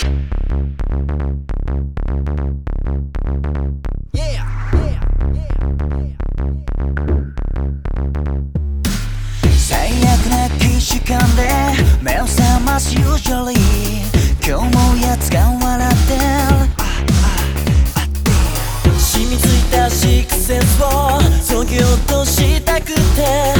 最悪な既視感で目を覚ます usually 今日もやつが笑ってる染みついたシックセンスをそぎ落としたくて。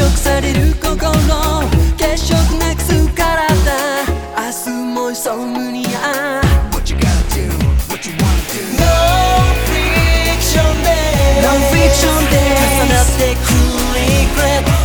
食される心血色なくす体明日もソムニア What you gotta do, what you wanna do No fiction で Non fiction で重なってく regret